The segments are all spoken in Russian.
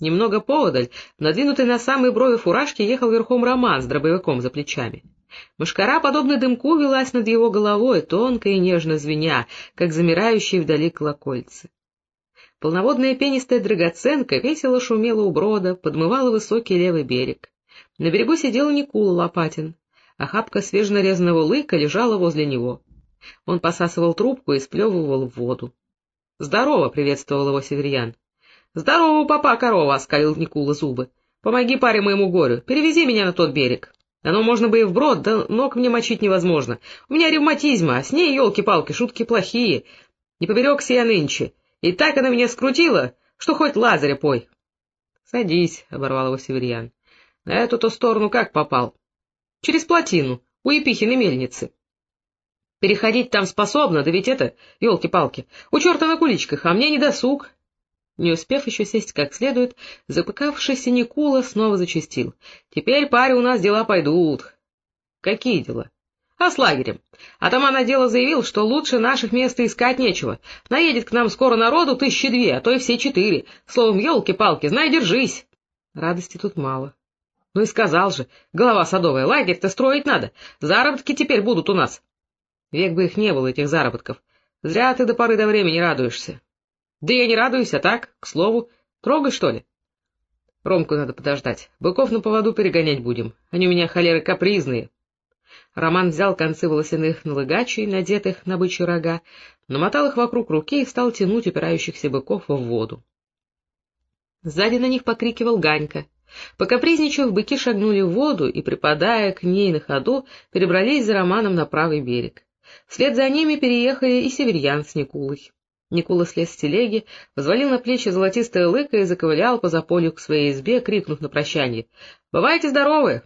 Немного поодаль, надвинутый на самые брови фуражки, ехал верхом Роман с дробовиком за плечами. Мышкара, подобно дымку, велась над его головой, тонко и нежно звеня, как замирающие вдали колокольцы. Полноводная пенистая драгоценка весело шумела у брода, подмывала высокий левый берег. На берегу сидел Никула Лопатин. Охапка свеженарезанного лыка лежала возле него. Он посасывал трубку и сплевывал в воду. — Здорово! — приветствовал его северьян. — Здорово, папа, корова! — оскалил Никула зубы. — Помоги паре моему горю, перевези меня на тот берег. Оно можно бы и вброд, да ног мне мочить невозможно. У меня ревматизма, а с ней, елки-палки, шутки плохие. Не поберегся я нынче. И так она меня скрутила, что хоть Лазаря пой. — Садись, — оборвал его северьян. — На эту-то сторону как попал? — Через плотину, у Епихиной мельницы. — Переходить там способна, да ведь это, елки-палки, у черта на куличках, а мне не досуг. Не успев еще сесть как следует, запыкавшийся Никула снова зачастил. — Теперь, паре, у нас дела пойдут. — Какие дела? — А с лагерем. Атаман отдела заявил, что лучше наших мест искать нечего. Наедет к нам скоро народу тысячи две, а то и все четыре. Словом, елки-палки, знай, держись. Радости тут мало. Ну и сказал же, голова садовая, лагерь-то строить надо. Заработки теперь будут у нас. Век бы их не было, этих заработков. Зря ты до поры до времени радуешься. Да я не радуюсь, а так, к слову, трогай, что ли? Ромку надо подождать. Быков на поводу перегонять будем. Они у меня холеры капризные. Роман взял концы волосяных налыгачей, надетых на бычьи рога, намотал их вокруг руки и стал тянуть упирающихся быков в воду. Сзади на них покрикивал Ганька. Покапризничав, быки шагнули в воду и, припадая к ней на ходу, перебрались за Романом на правый берег. Вслед за ними переехали и северьян с Никулой. Никула слез с телеги, взвалил на плечи золотистое лыко и заковылял по заполью к своей избе, крикнув на прощание. — Бывайте здоровы!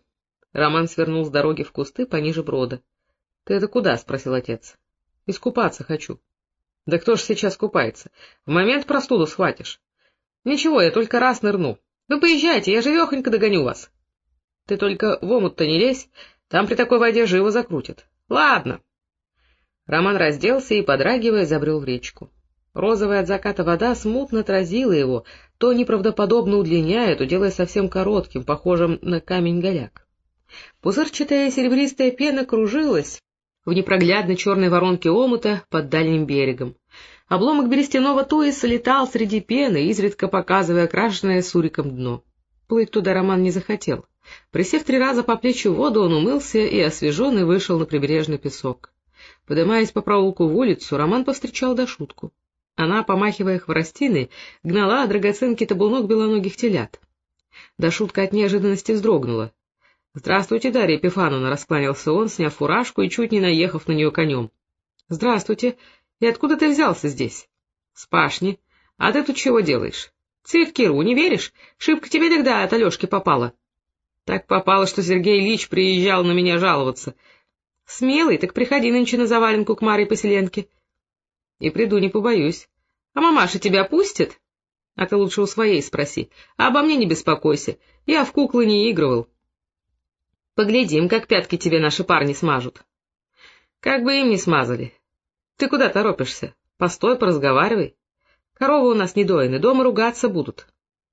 Роман свернул с дороги в кусты пониже брода. — Ты это куда? — спросил отец. — Искупаться хочу. — Да кто ж сейчас купается? В момент простуду схватишь. — Ничего, я только раз нырну. Вы поезжайте, я живехонько догоню вас. — Ты только в омут-то не лезь, там при такой воде живо закрутят. — Ладно. Роман разделся и, подрагивая, забрел в речку. Розовая от заката вода смутно отразила его, то неправдоподобно удлиняя, то делая совсем коротким, похожим на камень-голяк. Пузырчатая серебристая пена кружилась в непроглядной черной воронке омута под дальним берегом. Обломок берестяного туиса летал среди пены, изредка показывая окрашенное суриком дно. Плыть туда Роман не захотел. Присев три раза по плечу в воду, он умылся и, освеженный, вышел на прибрежный песок. Подымаясь по проулку в улицу, Роман повстречал Дашутку. Она, помахивая хворостиной, гнала драгоценки табунок белоногих телят. Да шутка от неожиданности вздрогнула. — Здравствуйте, Дарья Епифановна, — раскланялся он, сняв фуражку и чуть не наехав на нее конем. — Здравствуйте. И откуда ты взялся здесь? — С пашни. А ты тут чего делаешь? — Цветкиру, не веришь? Шибко тебе тогда от Алешки попало. — Так попало, что Сергей Ильич приезжал на меня жаловаться. — Смелый, так приходи нынче на заваленку к Марье Поселенке. — и приду, не побоюсь. А мамаша тебя пустит? А ты лучше у своей спроси. А обо мне не беспокойся. Я в куклы не игрывал. Поглядим, как пятки тебе наши парни смажут. Как бы им не смазали. Ты куда торопишься? Постой, поразговаривай. Коровы у нас не доены, дома ругаться будут.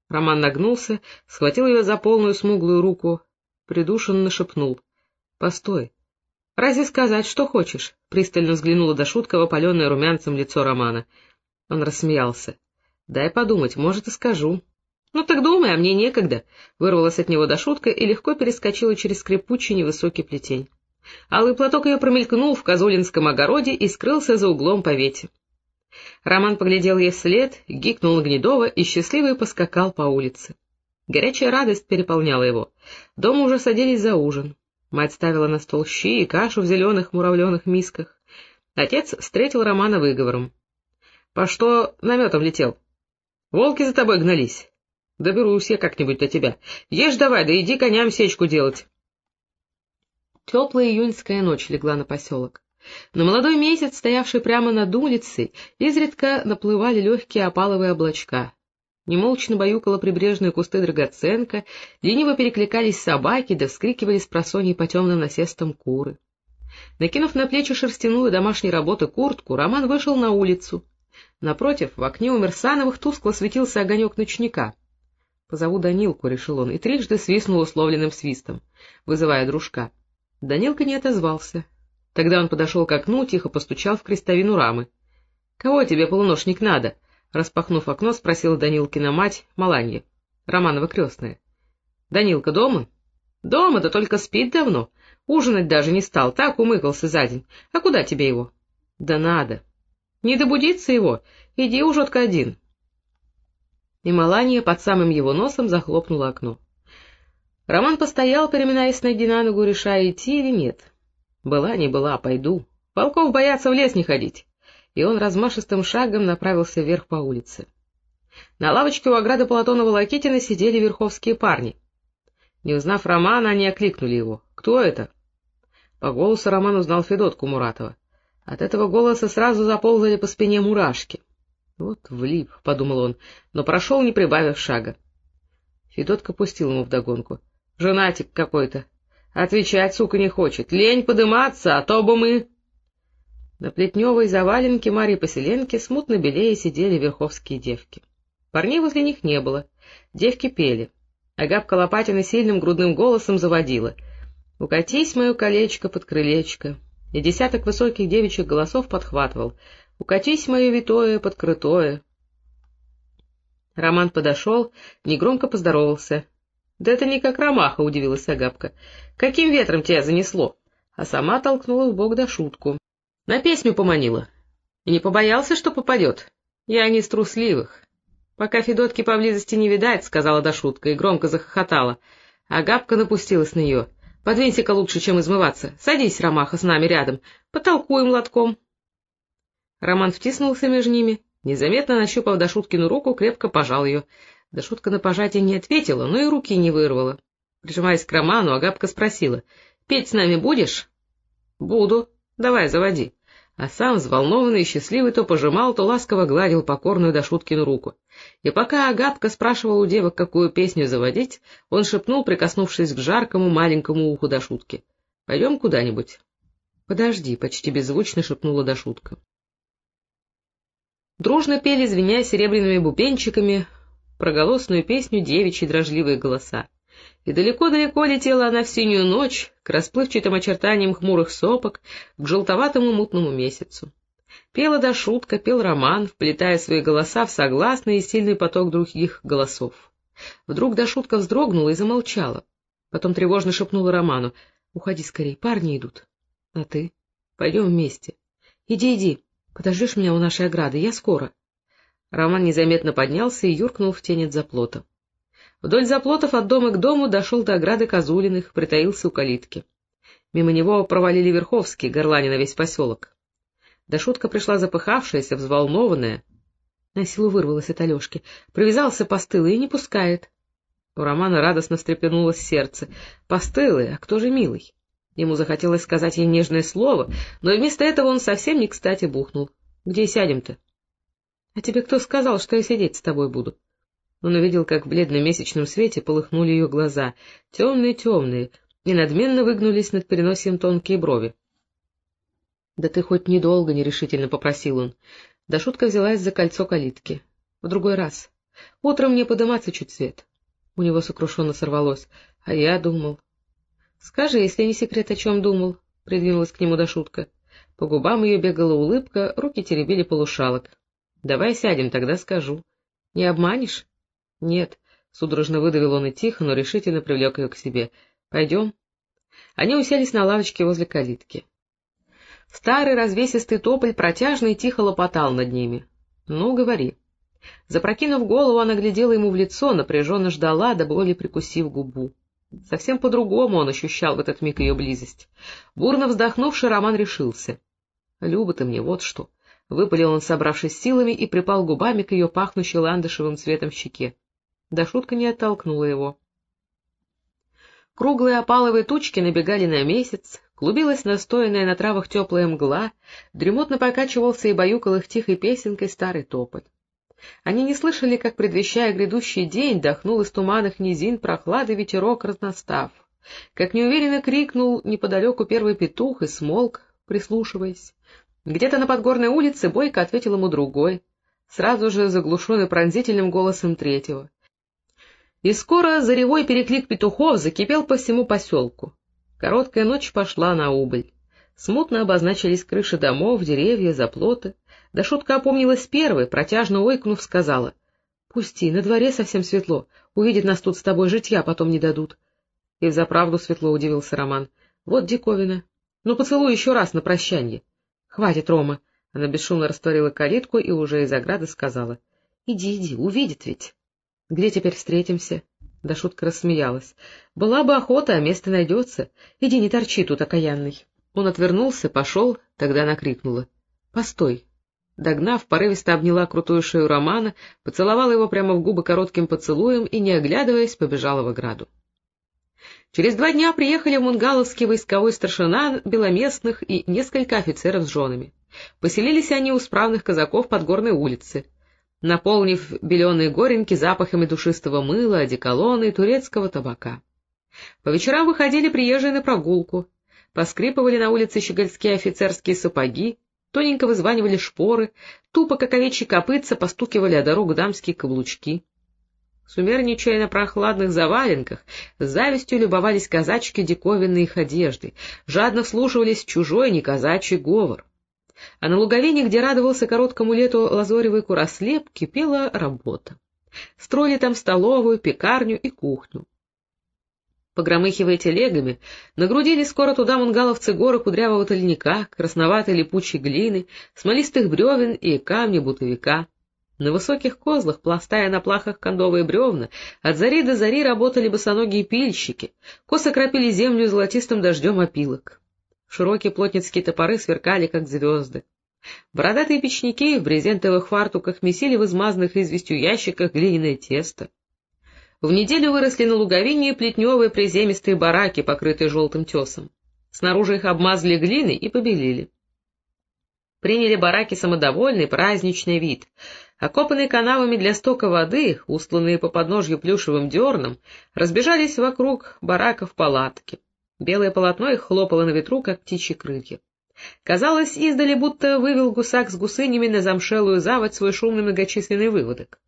Роман нагнулся, схватил ее за полную смуглую руку, придушенно шепнул. — Постой, «Разве сказать, что хочешь?» — пристально взглянула до шутка в опаленное румянцем лицо Романа. Он рассмеялся. «Дай подумать, может, и скажу». «Ну так думай, а мне некогда», — вырвалась от него до шутка и легко перескочила через скрипучий невысокий плетень. Алый платок ее промелькнул в Козулинском огороде и скрылся за углом по вете. Роман поглядел ей вслед, гикнул на Гнедова и счастливый поскакал по улице. Горячая радость переполняла его. Дома уже садились за ужин. Мать ставила на стол щи и кашу в зеленых муравленых мисках. Отец встретил Романа выговором. — По что наметом летел? — Волки за тобой гнались. — Доберусь я как-нибудь до тебя. Ешь давай, да иди коням сечку делать. Теплая июньская ночь легла на поселок. На молодой месяц, стоявший прямо над улицей, изредка наплывали легкие опаловые облачка. Немолчно баюкала прибрежные кусты драгоценка, лениво перекликались собаки, да вскрикивали с просонья по темным насестам куры. Накинув на плечи шерстяную домашней работы куртку, Роман вышел на улицу. Напротив, в окне у Мерсановых тускло светился огонек ночника. Позову Данилку, — решил он, и трижды свистнул условленным свистом, вызывая дружка. Данилка не отозвался. Тогда он подошел к окну, тихо постучал в крестовину рамы. — Кого тебе, полуношник, надо? — распахнув окно, спросила Данилкина мать, Маланья, Романова крестная. — Данилка дома? — Дома, да только спит давно. Ужинать даже не стал, так умыкался за день. А куда тебе его? — Да надо. — Не добудиться его, иди уж один и Маланья под самым его носом захлопнула окно. Роман постоял, переминаясь ноги на ногу, решая, идти или нет. Была не была, пойду. Волков боятся в лес не ходить. И он размашистым шагом направился вверх по улице. На лавочке у ограды Платонова Лакитина сидели верховские парни. Не узнав Романа, они окликнули его. «Кто это?» По голосу Роман узнал Федотку Муратова. От этого голоса сразу заползали по спине мурашки. Вот влип, — подумал он, но прошел, не прибавив шага. Федотка пустил ему вдогонку. — Женатик какой-то. Отвечать, сука, не хочет. Лень подыматься, а то бы мы... На плетневой заваленке Марьи Поселенки смутно белее сидели верховские девки. Парней возле них не было. Девки пели. Агапка Лопатина сильным грудным голосом заводила. «Укатись, мое колечко, под крылечко!» И десяток высоких девичьих голосов подхватывал. Укатись, мое витое, подкрытое. Роман подошел, негромко поздоровался. — Да это не как ромаха, — удивилась Агапка. — Каким ветром тебя занесло? А сама толкнула в бок до шутку. На песню поманила. И не побоялся, что попадет? Я не из трусливых. Пока Федотки поблизости не видать, — сказала Дашутка и громко захохотала. Агапка напустилась на нее. — Подвинься-ка лучше, чем измываться. Садись, Ромаха, с нами рядом. Потолкуем лотком. Роман втиснулся между ними, незаметно нащупав Дашуткину руку, крепко пожал ее. Дашутка на пожатие не ответила, но и руки не вырвала. Прижимаясь к Роману, Агапка спросила, — Петь с нами будешь? — Буду. Давай, заводи. А сам, взволнованный и счастливый, то пожимал, то ласково гладил покорную Дашуткину руку. И пока Агапка спрашивал у девок, какую песню заводить, он шепнул, прикоснувшись к жаркому маленькому уху Дашутки. — Пойдем куда-нибудь? — Подожди, — почти беззвучно шепнула Дашутка. Дружно пели, звеня серебряными бубенчиками, проголосную песню девичьи дрожливые голоса. И далеко-далеко летела она в синюю ночь, к расплывчатым очертаниям хмурых сопок, к желтоватому мутному месяцу. Пела до шутка, пел роман, вплетая свои голоса в согласный и сильный поток других голосов. Вдруг до шутка вздрогнула и замолчала. Потом тревожно шепнула Роману. — Уходи скорей, парни идут. — А ты? — Пойдем вместе. — Иди, иди. Подождешь меня у нашей ограды, я скоро. Роман незаметно поднялся и юркнул в тень от заплота. Вдоль заплотов от дома к дому дошел до ограды Козулиных, притаился у калитки. Мимо него провалили Верховский, горлани на весь поселок. Да шутка пришла запыхавшаяся, взволнованная. На силу вырвалась от Алешки. Привязался постылый и не пускает. У Романа радостно встрепенулось сердце. Постылый, а кто же милый? Ему захотелось сказать ей нежное слово, но вместо этого он совсем не кстати бухнул. — Где сядем-то? — А тебе кто сказал, что я сидеть с тобой буду? Он увидел, как в бледном месячном свете полыхнули ее глаза, темные-темные, и надменно выгнулись над переносием тонкие брови. — Да ты хоть недолго, — нерешительно попросил он. Да шутка взялась за кольцо калитки. — В другой раз. Утром мне подыматься чуть свет. У него сокрушенно сорвалось. А я думал... — Скажи, если не секрет, о чем думал, — придвинулась к нему до шутка. По губам ее бегала улыбка, руки теребили полушалок. — Давай сядем, тогда скажу. — Не обманешь? — Нет, — судорожно выдавил он и тихо, но решительно привлек ее к себе. — Пойдем. Они уселись на лавочке возле калитки. Старый развесистый тополь протяжно и тихо лопотал над ними. — Ну, говори. Запрокинув голову, она глядела ему в лицо, напряженно ждала, до боли прикусив губу. Совсем по-другому он ощущал в этот миг ее близость. Бурно вздохнувший, Роман решился. — Люба ты мне, вот что! — выпалил он, собравшись силами, и припал губами к ее пахнущей ландышевым цветом щеке. Да шутка не оттолкнула его. Круглые опаловые тучки набегали на месяц, клубилась настоянная на травах теплая мгла, дремотно покачивался и баюкал их тихой песенкой старый топот. Они не слышали, как, предвещая грядущий день, дохнул из туманных низин прохлады ветерок разностав, как неуверенно крикнул неподалеку первый петух и смолк, прислушиваясь. Где-то на подгорной улице бойко ответил ему другой, сразу же заглушенный пронзительным голосом третьего. И скоро заревой переклик петухов закипел по всему поселку. Короткая ночь пошла на убыль. Смутно обозначились крыши домов, деревья, заплоты. Да шутка опомнилась первой, протяжно ойкнув, сказала. — Пусти, на дворе совсем светло. Увидят нас тут с тобой, житья потом не дадут. И взаправду светло удивился Роман. — Вот диковина. Ну, поцелуй еще раз на прощанье. — Хватит, Рома. Она бесшумно растворила калитку и уже из ограды сказала. — Иди, иди, увидит ведь. — Где теперь встретимся? Да шутка рассмеялась. — Была бы охота, а место найдется. Иди, не торчи тут, окаянный. Он отвернулся, пошел, тогда она крикнула. — Постой. Догнав, порывисто обняла крутую шею Романа, поцеловала его прямо в губы коротким поцелуем и, не оглядываясь, побежала в ограду. Через два дня приехали в Мунгаловский войсковой старшина беломестных и несколько офицеров с женами. Поселились они у справных казаков под горной улице наполнив беленые горенки запахами душистого мыла, одеколона и турецкого табака. По вечерам выходили приезжие на прогулку, поскрипывали на улице щегольские офицерские сапоги, тоненько вызванивали шпоры, тупо, как овечьи копытца, постукивали о дорогу дамские каблучки. Сумерничая на прохладных заваленках, с завистью любовались казачки диковинной их одежды, жадно вслушивались в чужой неказачий говор а на луговине, где радовался короткому лету лазоревый курослеп, кипела работа. Строили там столовую, пекарню и кухню. Погромыхивая телегами, нагрудили скоро туда мунгаловцы горы кудрявого тольника, красноватой липучей глины, смолистых бревен и камня бутовика. На высоких козлах, пластая на плахах кондовые бревна, от зари до зари работали босоногие пильщики, косо кропили землю золотистым дождем опилок. Широкие плотницкие топоры сверкали, как звезды. Бородатые печники в брезентовых фартуках месили в измазанных известью ящиках глиняное тесто. В неделю выросли на луговине плетневые приземистые бараки, покрытые желтым тесом. Снаружи их обмазали глиной и побелили. Приняли бараки самодовольный праздничный вид. Окопанные канавами для стока воды, устланные по подножью плюшевым дерном, разбежались вокруг бараков палатки. Белое полотно их хлопало на ветру, как птичьи крылья. Казалось, издали будто вывел гусак с гусынями на замшелую заводь свой шумный многочисленный выводок.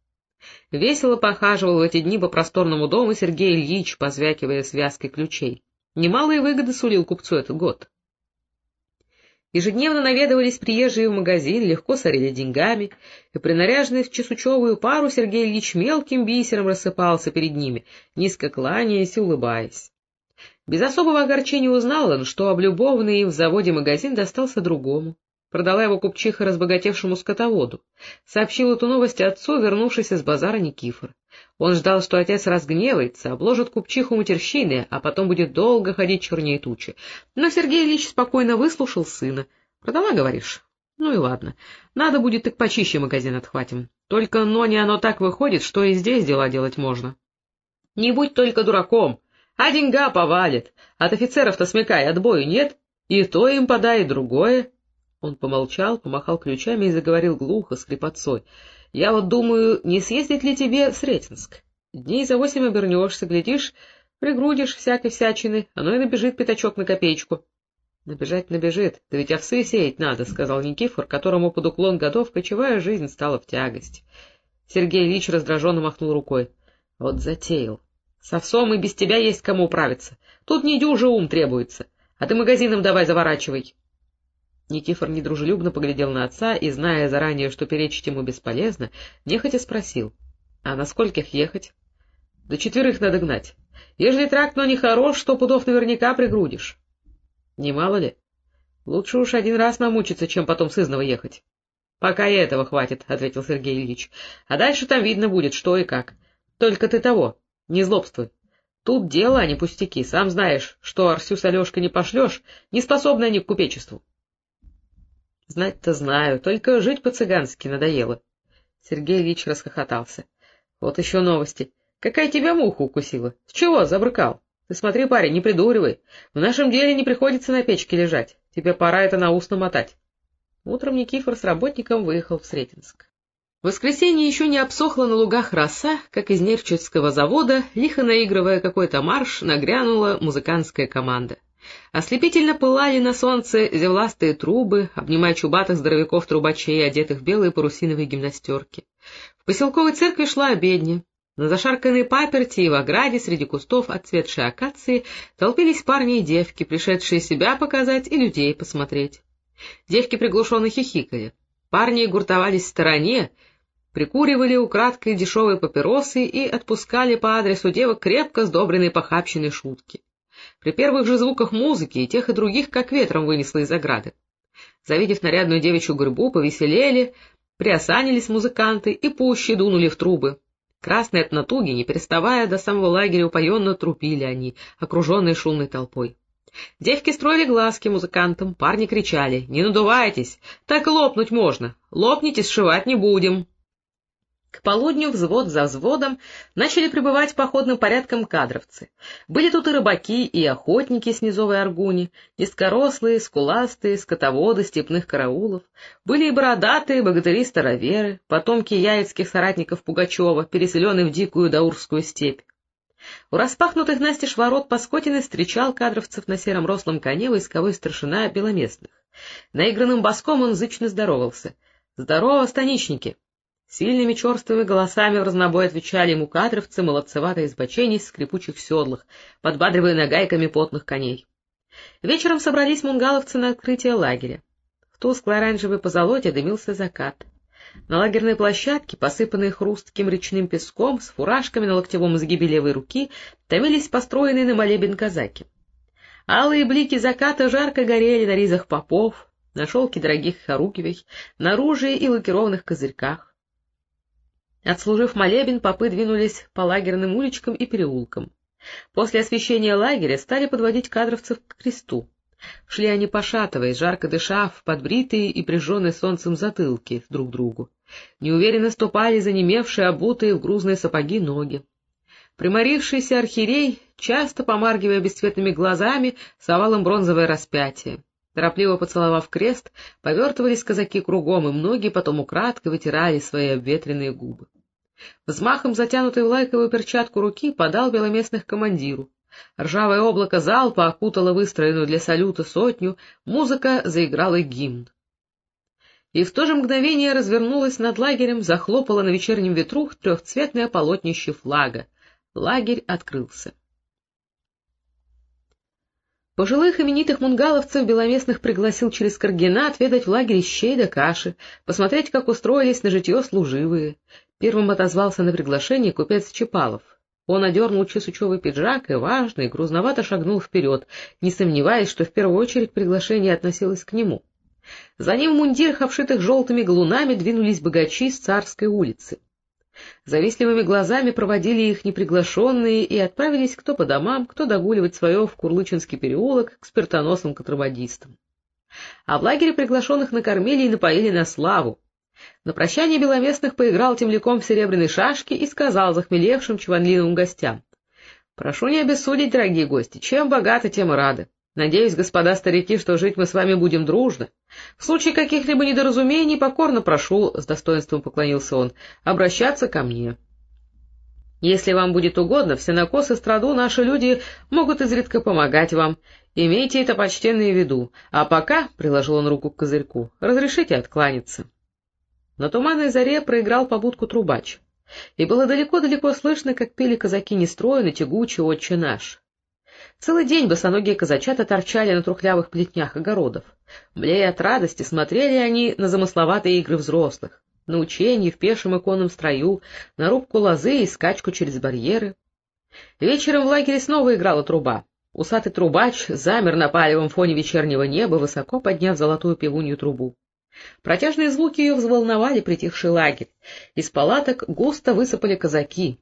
Весело похаживал в эти дни по просторному дому Сергей Ильич, позвякивая связкой ключей. Немалые выгоды сулил купцу этот год. Ежедневно наведывались приезжие в магазин, легко сорили деньгами, и принаряженный в чесучевую пару Сергей Ильич мелким бисером рассыпался перед ними, низко кланяясь и улыбаясь. Без особого огорчения узнал он, что облюбованный в заводе магазин достался другому. Продала его купчиха разбогатевшему скотоводу. Сообщил эту новость отцу, вернувшись из базара Никифор. Он ждал, что отец разгневается, обложит купчиху матерщины, а потом будет долго ходить чернее тучи. Но Сергей Ильич спокойно выслушал сына. — Продала, говоришь? Ну и ладно. Надо будет, так почище магазин отхватим. Только, но не оно так выходит, что и здесь дела делать можно. — Не будь только дураком! А деньга повалит. От офицеров-то смекай, отбою нет. И то им подай, и другое. Он помолчал, помахал ключами и заговорил глухо, с крепотцой. — Я вот думаю, не съездить ли тебе в Сретенск? Дней за восемь обернешься, глядишь, пригрудишь всякой всячины, оно и набежит пятачок на копеечку. — Набежать набежит, да ведь овсы сеять надо, — сказал Никифор, которому под уклон годов кочевая жизнь стала в тягость. Сергей Ильич раздраженно махнул рукой. — Вот затеял. С овсом и без тебя есть кому управиться. Тут не дюже ум требуется. А ты магазином давай заворачивай. Никифор недружелюбно поглядел на отца и, зная заранее, что перечить ему бесполезно, нехотя спросил. — А на скольких ехать? — До четверых надо гнать. Ежели тракт, но не хорош, сто пудов наверняка пригрудишь. — Не мало ли? Лучше уж один раз намучиться, чем потом сызново ехать. — Пока и этого хватит, — ответил Сергей Ильич. — А дальше там видно будет, что и как. Только ты того, не злобствуй. Тут дело, а не пустяки. Сам знаешь, что Арсю с Алешкой не пошлешь, не способны они к купечеству. Знать-то знаю, только жить по-цыгански надоело. Сергей Ильич расхохотался. Вот еще новости. Какая тебя муха укусила? С чего забрыкал? Ты смотри, парень, не придуривай. В нашем деле не приходится на печке лежать. Тебе пора это на ус намотать. Утром Никифор с работником выехал в Сретенск. Воскресенье еще не обсохла на лугах роса, как из нерчинского завода, лихо наигрывая какой-то марш, нагрянула музыкантская команда. Ослепительно пылали на солнце зевластые трубы, обнимая чубатых здоровяков-трубачей, одетых в белые парусиновые гимнастерки. В поселковой церкви шла обедня. На зашарканной паперти и в ограде среди кустов отцветшей акации толпились парни и девки, пришедшие себя показать и людей посмотреть. Девки приглушенно хихикали. Парни гуртовались в стороне, прикуривали украдкой дешевые папиросы и отпускали по адресу девок крепко сдобренные похабщиной шутки. При первых же звуках музыки и тех и других как ветром вынесло из ограды. Завидев нарядную девичью гурьбу, повеселели, приосанились музыканты и пуще дунули в трубы. Красные от натуги, не переставая до самого лагеря, упоенно трупили они, окруженные шумной толпой. Девки строили глазки музыкантам, парни кричали «Не надувайтесь! Так лопнуть можно! Лопните, сшивать не будем!» К полудню взвод за взводом начали прибывать походным порядком кадровцы. Были тут и рыбаки, и охотники с низовой Аргуни, низкорослые, скуластые, скотоводы степных караулов, были и бородатые богатыри-староверы, потомки яицких соратников Пугачева, переселенные в дикую даурскую степь. У распахнутых настежь ворот Паскотины встречал кадровцев на сером рослом коне войсковой старшина Беломестных. Наигранным боском он зычно здоровался. — Здорово, станичники! Сильными черствыми голосами в разнобой отвечали ему кадровцы, молодцеватые избоченись в скрипучих седлах, подбадривая нагайками потных коней. Вечером собрались мунгаловцы на открытие лагеря. В тусклой оранжевой позолоте дымился закат. На лагерной площадке, посыпанной хрустким речным песком, с фуражками на локтевом изгибе левой руки, томились построенные на молебен казаки. Алые блики заката жарко горели на ризах попов, на шелке дорогих хорукивей, на оружии и лакированных козырьках. Отслужив молебен, попы двинулись по лагерным уличкам и переулкам. После освещения лагеря стали подводить кадровцев к кресту. Шли они пошатываясь, жарко дыша, подбритые и прижженные солнцем затылки друг другу. Неуверенно ступали занемевшие, обутые в грузные сапоги ноги. Приморившийся архиерей, часто помаргивая бесцветными глазами, совал им бронзовое распятие. Торопливо поцеловав крест, повертывались казаки кругом, и многие потом украдкой вытирали свои обветренные губы. Взмахом затянутой в лайковую перчатку руки подал беломестных командиру. Ржавое облако залпа окутало выстроенную для салюта сотню, музыка заиграла гимн. И в то же мгновение развернулась над лагерем, захлопала на вечернем ветру трехцветное полотнище флага. Лагерь открылся. Пожилых именитых мунгаловцев Беломестных пригласил через Каргина отведать в лагере щей да каши, посмотреть, как устроились на житье служивые. Первым отозвался на приглашение купец Чепалов. Он одернул чесучевый пиджак и, важный, грузновато шагнул вперед, не сомневаясь, что в первую очередь приглашение относилось к нему. За ним в мундирах, обшитых желтыми галунами, двинулись богачи с царской улицы. Завистливыми глазами проводили их неприглашенные и отправились кто по домам, кто догуливать свое в Курлычинский переулок к спиртоносным контрабандистам. А в лагере приглашенных накормили и напоили на славу. На прощание Беломестных поиграл темляком в серебряной шашки и сказал захмелевшим чванливым гостям. — Прошу не обессудить, дорогие гости, чем богаты, тем и рады. Надеюсь, господа старики, что жить мы с вами будем дружно. В случае каких-либо недоразумений покорно прошу, — с достоинством поклонился он, — обращаться ко мне. Если вам будет угодно, в сенокос и страду наши люди могут изредка помогать вам. Имейте это почтенное в виду. А пока, — приложил он руку к козырьку, — разрешите откланяться. На туманной заре проиграл побудку трубач. И было далеко-далеко слышно, как пели казаки нестроенно, тягуче, отче наш. Целый день босоногие казачата торчали на трухлявых плетнях огородов. Млея от радости смотрели они на замысловатые игры взрослых, на учения в пешем и конном строю, на рубку лозы и скачку через барьеры. Вечером в лагере снова играла труба. Усатый трубач замер на палевом фоне вечернего неба, высоко подняв золотую пивунью трубу. Протяжные звуки ее взволновали притихший лагерь. Из палаток густо высыпали казаки.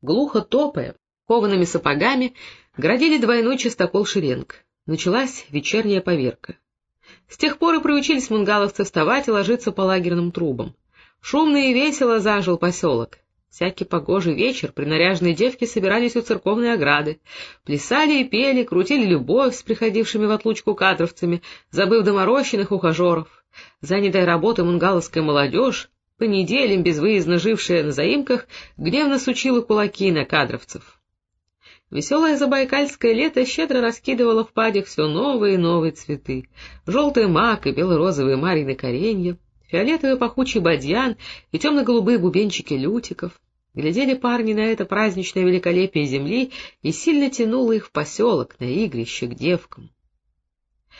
Глухо топая, коваными сапогами, Градили двойной частокол шеренг. Началась вечерняя поверка. С тех пор и приучились мунгаловцы вставать и ложиться по лагерным трубам. Шумно и весело зажил поселок. Всякий погожий вечер принаряженные девки собирались у церковной ограды, плясали и пели, крутили любовь с приходившими в отлучку кадровцами, забыв доморощенных ухажеров. Занятая работой мунгаловская молодежь, по неделям безвыездно жившая на заимках, гневно сучила кулаки на кадровцев. Веселое забайкальское лето щедро раскидывало в падях все новые и новые цветы. Желтый мак и бело-розовые марины коренья, фиолетовый пахучий бадьян и темно-голубые бубенчики лютиков. Глядели парни на это праздничное великолепие земли, и сильно тянуло их в поселок, на игрище, к девкам.